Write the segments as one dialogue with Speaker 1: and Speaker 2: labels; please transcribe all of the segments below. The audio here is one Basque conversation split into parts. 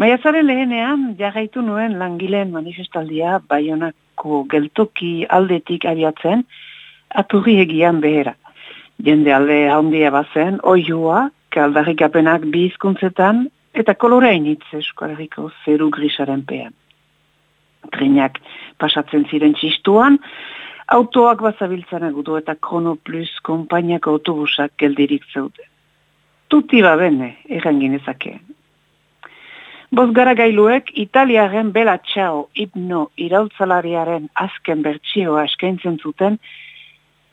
Speaker 1: Maiatzaren lehenean jarraitu nuen langileen manifestaldia baionako geltoki aldetik abiatzen aturri egian behera. Jende alde handia bazen, oioa, kaldarrik apenak bizkuntzetan eta kolorein hitz eskualeriko zeru grisaren pean. Trinak pasatzen ziren txistuan, autoak bazabiltzan agudu eta Krono Plus kompainiako autobusak geldirik zeuden. Tuti babene, errangin ezakeen. Boz gara gailuek, Italiaren bela txao hipno irautzalariaren azken bertsioa eskaintzen zuten,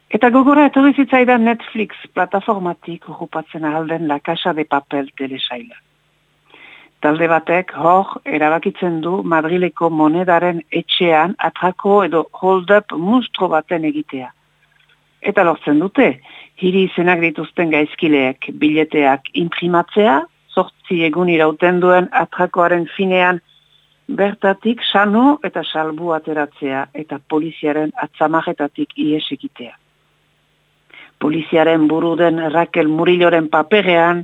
Speaker 1: eta gogora etorri zitzaidan Netflix plataformatik urrupatzen ahalden La Casa de Papel telesaila. Talde batek hor erabakitzen du Madrileko monedaren etxean atrako edo hold-up mustro baten egitea. Eta lortzen dute, hiri izenak dituzten gaizkileek bileteak imprimatzea, sortzi egun irauten duen atrakoaren finean bertatik sano eta salbu ateratzea eta poliziaren atzamaretatik iesekitea. Poliziaren buruden Raquel Murilloren paperean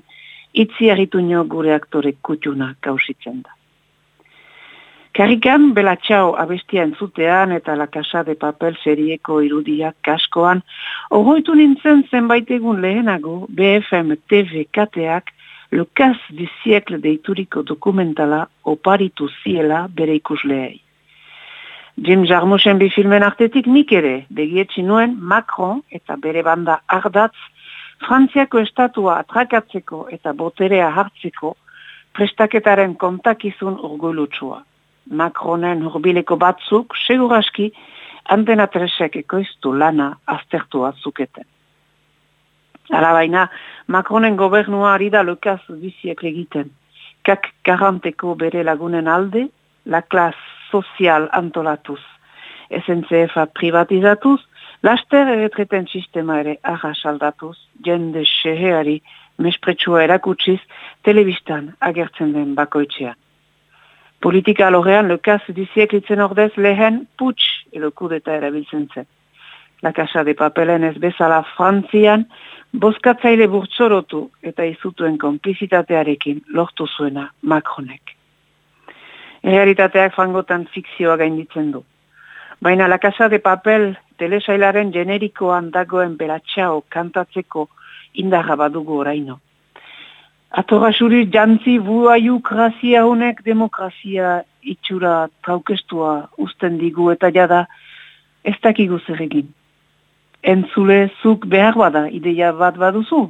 Speaker 1: itzi agituño gure aktore kutxuna kausitzen da. Karikan, bela txau abestian zutean eta la casa de papel serieko irudiak kaskoan, ogoitu nintzen zenbait egun lehenago BFM TV kateak Le Cas du Siècle deituriko dokumentala oparitu ziela bere ikusleei. Jim Jarmusen bi filmen artetik nik ere, begietzi nuen Macron eta bere banda ardatz, Frantziako estatua atrakatzeko eta boterea hartzeko, prestaketaren kontakizun urgulutsua. Macronen urbileko batzuk, seguraski, antenatresek ekoiztu lana aztertua zuketen. Alabaina, Macronen gobernua ari da lokaz biziek egiten. Kak garanteko bere lagunen alde, la klas sozial antolatuz. SNCF-a privatizatuz, laster erretreten sistema ere arras aldatuz, jende seheari mespretsua erakutsiz, telebistan agertzen den bakoitzean. Politika alorean, lokaz biziek litzen ordez lehen putsch edo kudeta erabiltzen zen. La Casa de Papelen ez bezala Frantzian, Boskatzaile burtsorotu eta izutuen konplizitatearekin lortu zuena Macronek. Realitateak fangotan fikzioa gainditzen du. Baina La Casa de Papel telesailaren generikoan dagoen beratxao kantatzeko indarra badugu oraino. Atorra suri jantzi buaiu grazia honek demokrazia itxura traukestua usten digu eta jada ez dakigu zer egin entzule zuk behar bada ideia bat baduzu,